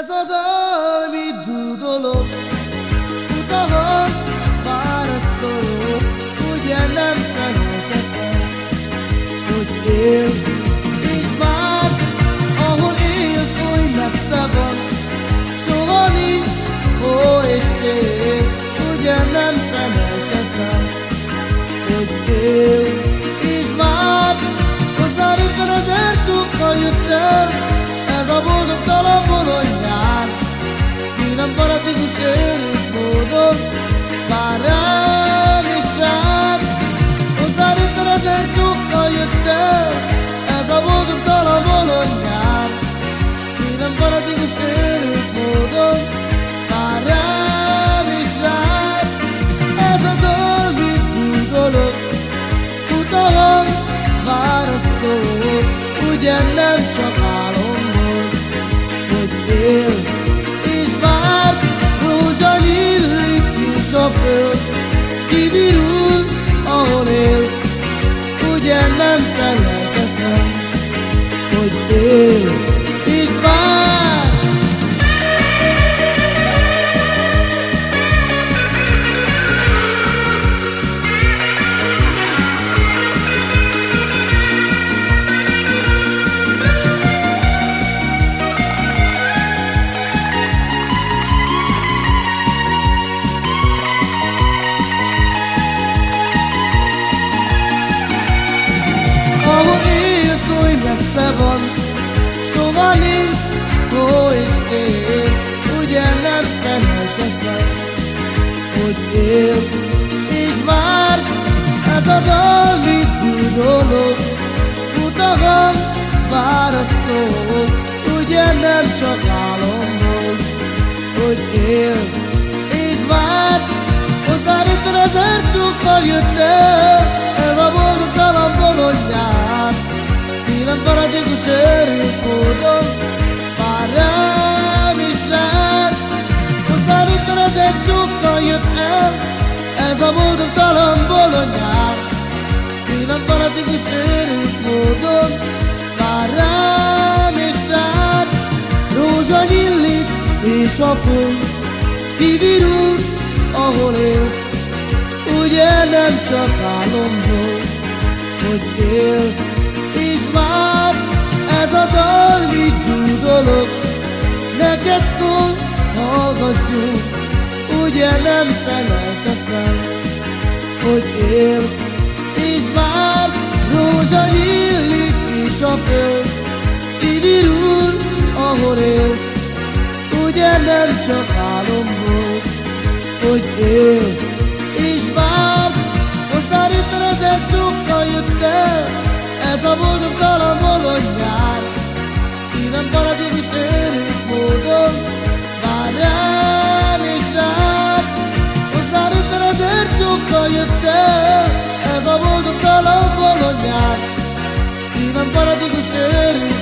Ez a dal, mit dúdolok, utahon válaszolok, ugye nem felelteszem, hogy élsz és vársz, ahol élsz, oly messze van, soha nincs ó és tér, ugye nem felelteszem, hogy élsz és vársz, hogy már ötven ezer csukkal jött ez a boldog bolondján Szívem fanatikus őrült módon Vár rám és rád Hozzád ötven ezer csókkal jött Ez a boldog dalom bolondján. Szívem fanatikus őrült módon Vár rám és rád Ez a mit búdolok Fut a hang, vár a szó Ugye nem csak álom ugye nem felejteszem, van, soha nincs hó és tér, ugye nem felelteszem, hogy élsz és vársz, ez a dal, mit tudolok, utagon vár a szó, ugye nem csak álomból, hogy élsz és vársz, hozzád ötven ezer csókkal jött el, és a föld Kivirul, ahol élsz. Ugye nem csak álomból Hogy élsz és vársz, ez a dal, mit dúdolok, neked szól, hallgass gyúl, ugye nem felelteszem, hogy élsz és vársz, rózsa nyílik és a föld kivirul, ahol élsz, Ilyen nem csak álom volt, hogy élsz. És válsz Hozzá itt ezer csókkal jött el, ez a boldog dalom valahogy jár Szívem valahogy is őrült módon vár rám és rád. Hozzá itt ezer csókkal jött el, ez a boldog dalom valahogy jár Szívem valahogy is őrült